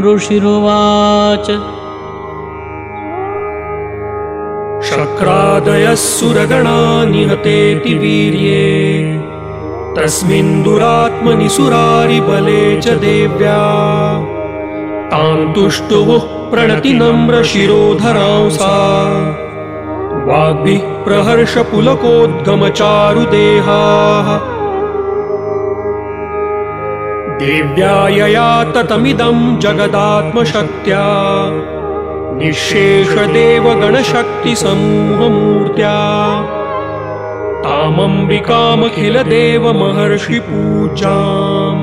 ऋषिरुवाच। शक्रादयः सुरगणा निहतेति वीर्ये। तस्मिन् दुरात्मनि सुरारिबले च देव्या। तान् तुष्टुवुः प्रणतिनम्रशिरोधरांसा वाग्भिः प्रहर्षपुलकोद्गमचारुदेहाः देव्या यया ततमिदम् जगदात्मशक्त्या निःशेषदेवगणशक्तिसमूहमूर्त्या। तामम्बिकामखिलदेवमहर्षिपूजाम्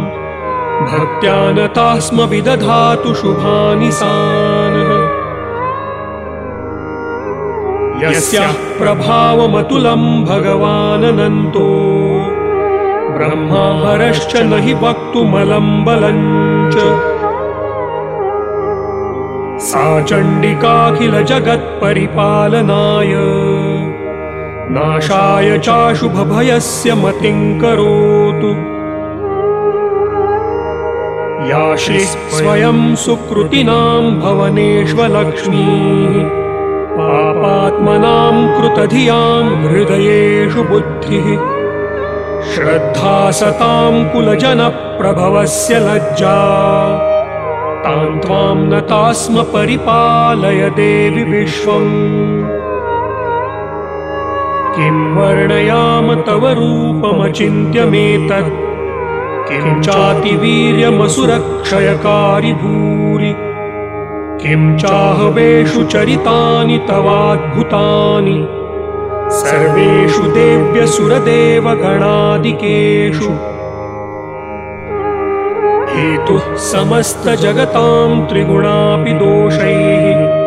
भक्त्या नताः स्म विदधातु शुभानि सानः यस्याः प्रभावमतुलम् भगवाननन्तो ब्रह्माहरश्च न हि वक्तुमलम् च सा चण्डिकाखिलजगत्परिपालनाय। नाशाय चाशुभभयस्य मतिम् करोतु। या श्रीः स्वयम् सुकृतिनाम् भवनेष्वलक्ष्मीः। पापात्मनाम् कृतधियाम् हृदयेषु बुद्धिः श्रद्धा सताम् कुलजनप्रभवस्य लज्जा। तान् त्वाम् नता स्म परिपालय देवि विश्वम्। किं वर्णयाम तव रूपमचिन्त्यमेतत् किं चातिवीर्यमसुरक्षयकारि भूरि? किं चाहवेषु चरितानि तवाद्भुतानि सर्वेषु देव्यसुरदेवगणादिकेषु हेतुः समस्तजगताम् त्रिगुणापि दोषैः।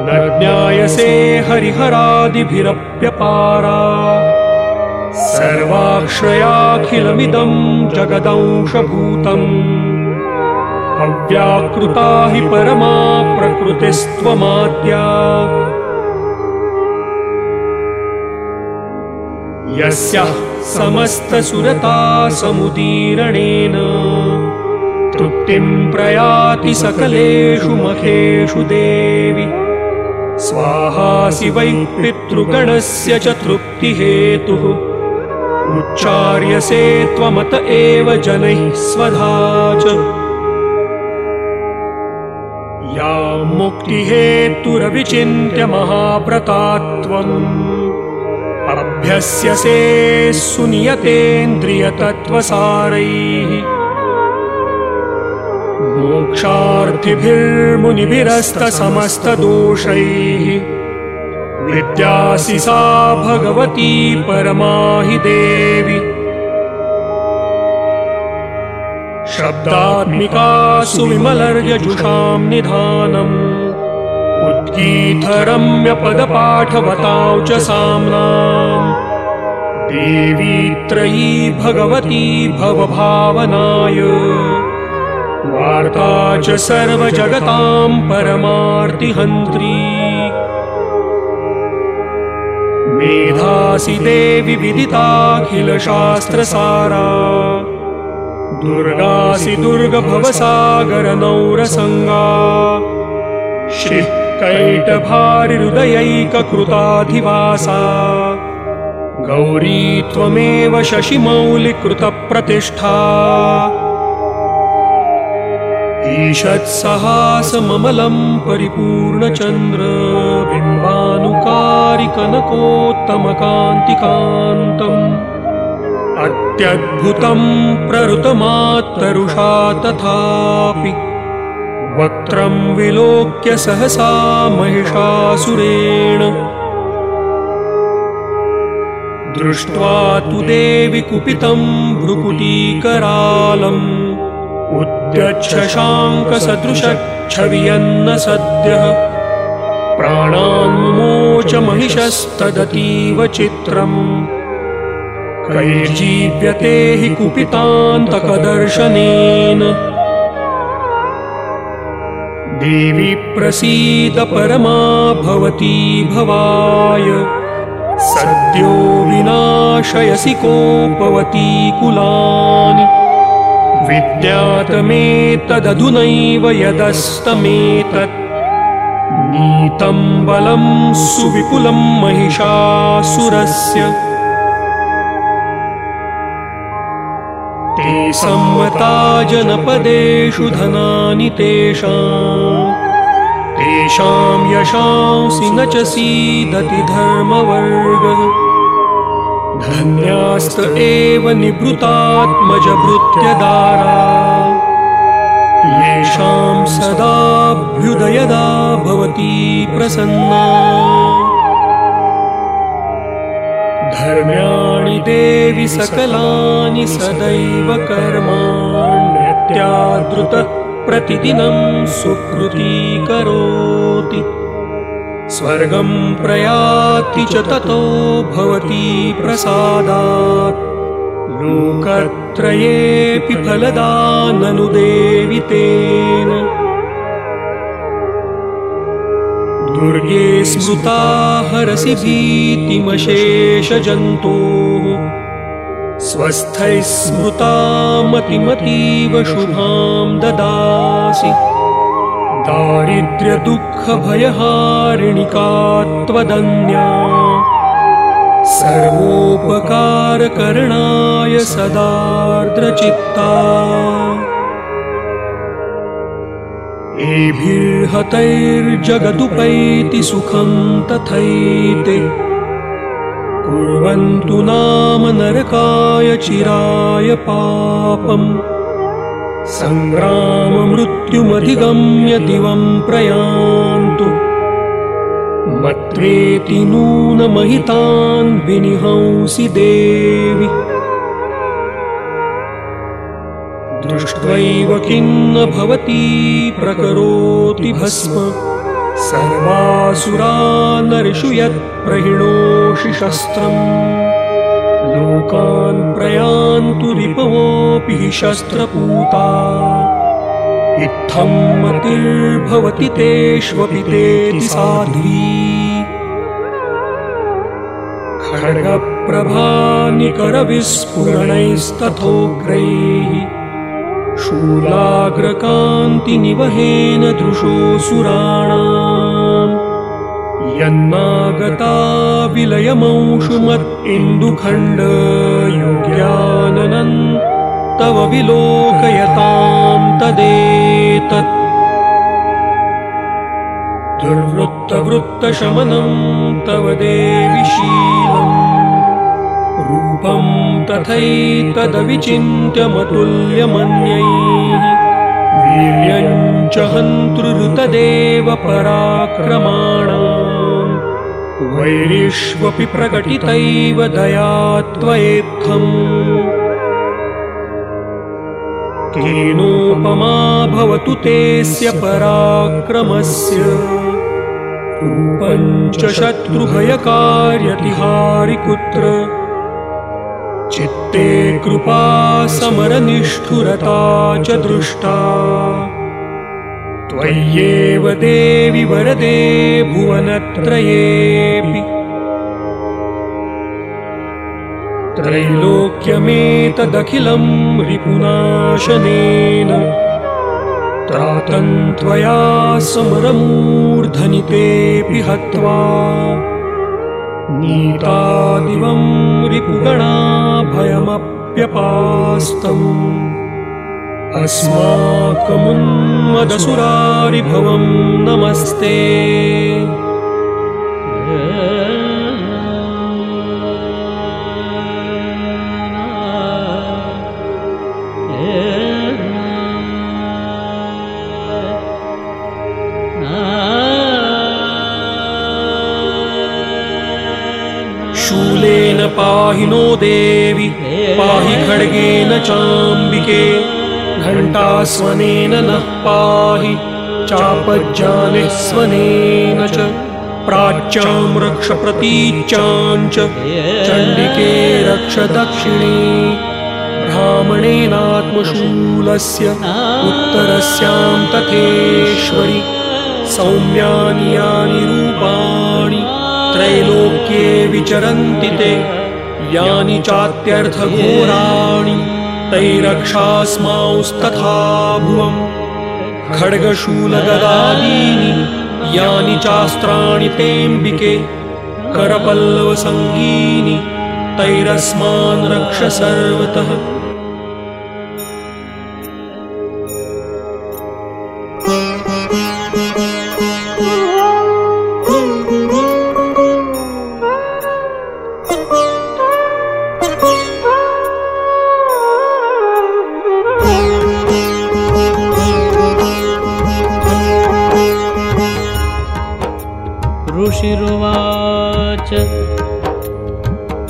न ज्ञायसे हरिहरादिभिरप्यपारा। सर्वाश्रयाखिलमिदम् जगदंशभूतम्। अव्याकृता हि परमा प्रकृतिस्त्वमाद्या यस्याः समस्तसुरता समुदीरणेन तृप्तिम् प्रयाति सकलेषु मखेषु देवि। स्वाहासि वै पितृगणस्य च तृप्तिहेतुः। उच्चार्यसे त्वमत एव जनैः स्वधा च। या मुक्तिहेतुरविचिन्त्य महाव्रतात्वम् अभ्यस्यसे सुनियतेन्द्रियतत्त्वसारैः। मोक्षार्थिभिर्मुनिभिरस्तसमस्तदोषैः। विद्यासि सा भगवती परमा हि देवि। शब्दात्मिका सुविमलर्यजुषाम् निधानम् उद्गीतरम्यपदपाठवतां च साम्नाम्। देवी त्रयी भगवती भवभावनाय। वार्ता च सर्वजगताम् परमार्तिहन्त्री। मेधासि देवि विदिताखिलशास्त्रसारा। दुर्गासि दुर्गभवसागरनौरसङ्गा श्रीः कैटभारिहृदयैककृताधिवासा। गौरी त्वमेव शशिमौलिकृतप्रतिष्ठा। ईषत्सहासममलम् परिपूर्णचन्द्र बिम्बानुकारिकनकोत्तमकान्तिकान्तम् अत्यद्भुतम् प्ररुतमात्तरुषा तथापि वक्त्रम् विलोक्य सहसा महिषासुरेण। दृष्ट्वा तु देवि कुपितम् भ्रुकुटीकरालम्। उद्यच्छशाङ्कसदृशच्छवियन्न सद्यः प्राणान्मोच महिषस्तदतीव चित्रम्। कैर्जीव्यते हि कुपितान्तकदर्शनेन देवी प्रसीद परमा भवती भवाय। सद्यो विनाशयसि कोपवती कुलानि। विद्यातमेतदधुनैव यदस्तमेतत्। नीतं बलं सुविपुलं महिषासुरस्य सम्मता जनपदेषु धनानि तेषाम्। तेषां यशांसि न च सीदति धर्मवर्गः। धन्यास्त एव निभृतात्मजभृत्यदारा। येषां सदाभ्युदयदा भवती प्रसन्ना धर्म्याणि देवि सकलानि सदैव कर्माण्यत्यादृत प्रतिदिनं सुकृती स्वर्गं प्रयाति च ततो भवती प्रसादात्। लोकत्रयेऽपि फलदा दुर्गे स्मृता हरसि भीतिमशेषजन्तोः स्वस्थैः स्मृतामतिमतीव शुभां ददासि। दारिद्र्यदुःखभयहारिणिका त्वदन्या सर्वोपकारकरणाय सदार्द्रचित्ता एभिर्हतैर्जगदुपैति सुखं तथैते। कुर्वन्तु नाम नरकाय चिराय पापम्। सङ्ग्राममृत्युमधिगम्य दिवं प्रयान्तु। मत्रेति नूनमहितान् विनिहंसि देवि दृष्ट्वैव किन्न भवती प्रकरोति भस्म। सर्वासुरा नर्षु यत्प्रहिणोषि शस्त्रम्। लोकान् प्रयान्तु रिपवोऽपि हि शस्त्रपूता। इत्थं मतिर्भवति तेष्वपि तेति साध्वी। खड्गप्रभानिकरविस्फुरणैस्तथोग्रैः शूलाग्रकान्तिनिवहेन दृशोऽसुराणाम्। यन्नागता विलयमंशुमत् इन्दुखण्डयोग्याननन् तव विलोकयतां तदेतत्। दुर्वृत्तवृत्तशमनं तव देवि शीलम् रूपं तथैतदविचिन्त्यमतुल्यमन्यैः। वीर्यञ्च हन्तृतदेव पराक्रमाणाम्। वैरिष्वपि प्रकटितैव दया त्वयेत्थम् केनोपमा भवतु तेऽस्य पराक्रमस्य। रूपञ्च शत्रुभयकार्यतिहारिकुत्र चित्ते कृपा समरनिष्ठुरता च दृष्टा। त्वय्येव देवि वरदे भुवनत्रयेऽपि। त्रैलोक्यमेतदखिलं रिपुनाशनेन। त्रातं त्वया समरमूर्धनितेऽपि हत्वा नीतादिवं रिपुगणा भयमप्यपास्तम् अस्माकमुन्मदसुरारिभवं नमस्ते पाहि नो देवि पाहि खड्गेन चाम्बिके घण्टास्वनेन नः पाहि चापज्जानिः स्वनेन च प्राच्यां रक्ष प्रतीच्यां चण्डिके रक्ष दक्षिणे ब्राह्मणेनात्मशूलस्य उत्तरस्यां तथेश्वरि सौम्यानि यानि रूपाणि त्रैलोक्ये विचरन्ति ते। यानि चात्यर्थघोराणि तैरक्षास्मांस्तथा भुवम्। खड्गशूलगदादीनि यानि चास्त्राणि तेऽम्बिके करपल्लवसङ्गीनि तैरस्मान् रक्ष सर्वतः ऋषिरुवाच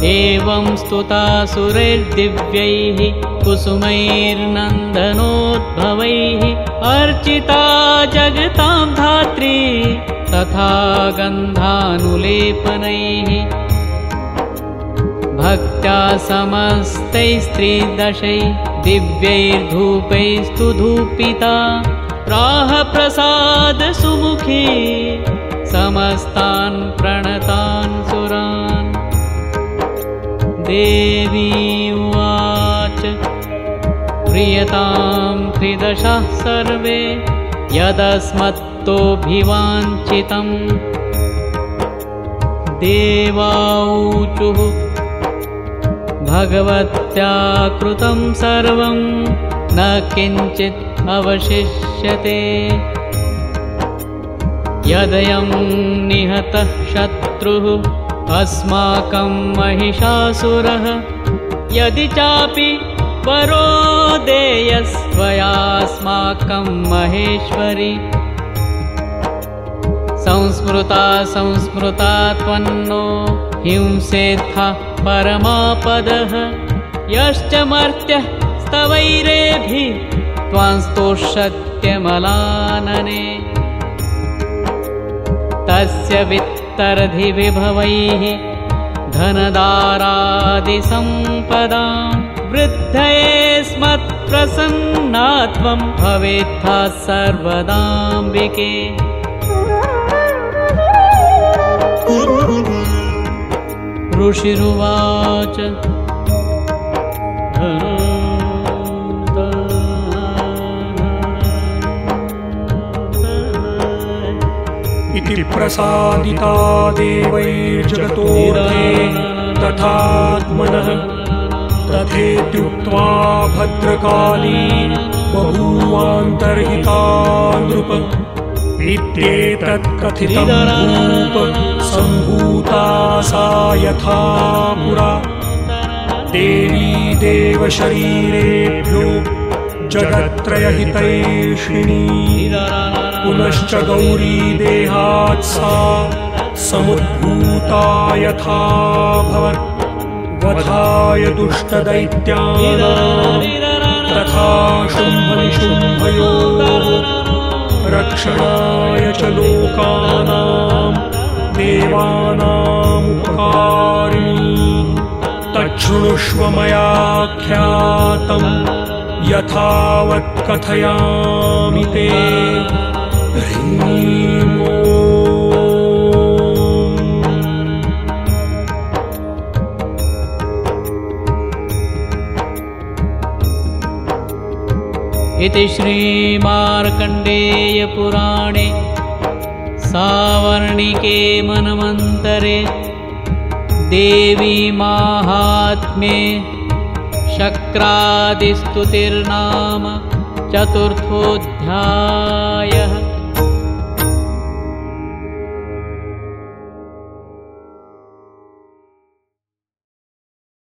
एवं स्तुतासुरैर्दिव्यैः कुसुमैर्नन्दनोद्भवैः अर्चिता जगतां धात्री तथा गन्धानुलेपनैः। भक्त्या समस्तैस्त्रिदशै दिव्यैर्धूपैस्तु धूपिता प्राहप्रसाद सुमुखी समस्तान् प्रणतान् सुरान्। देवी उवाच प्रियतां त्रिदशः सर्वे यदस्मत्तोऽभिवाञ्छितम्। देवाऊचुः भगवत्या कृतं सर्वं न किञ्चित् अवशिष्यते यदयं निहतः शत्रुः अस्माकं महिषासुरः यदि चापि परो देयस्त्वयास्माकं महेश्वरि। संस्मृता संस्मृता त्वन्नो हिंसेत्थः परमापदः यश्च मर्त्यः स्तवैरेभिः त्वांस्तोषत्यमलानने तस्य वित्तरधिविभवैः धनदारादिसम्पदा वृद्धये स्मत्प्रसन्नात्वं भवेत्था सर्वदाम्बिके। ऋषिरुवाच प्रसादिता देवैर्जगतोर्थे तथात्मनः। तथेत्युक्त्वा भद्रकाली बभूवान्तर्हिता नृप इत्येतत्कथितं रूप सम्भूता सा यथा पुरा। देवी देवशरीरेभ्यो जगत्त्रयहितैषिणी पुनश्च गौरी देहात् सा समुद्भूता यथा भवत् वधाय दुष्टदैत्यानां। तथा शुम्भनिशुम्भयोः रक्षणाय च लोकानां देवानामुपकारिणी तच्छृणुष्व मयाख्यातम् यथावत् कथयामि ते। इति श्रीमार्कण्डेयपुराणे सावर्णिके मनमन्तरे देवी माहात्म्ये शक्रादिस्तुतिर्नाम चतुर्थोऽध्याय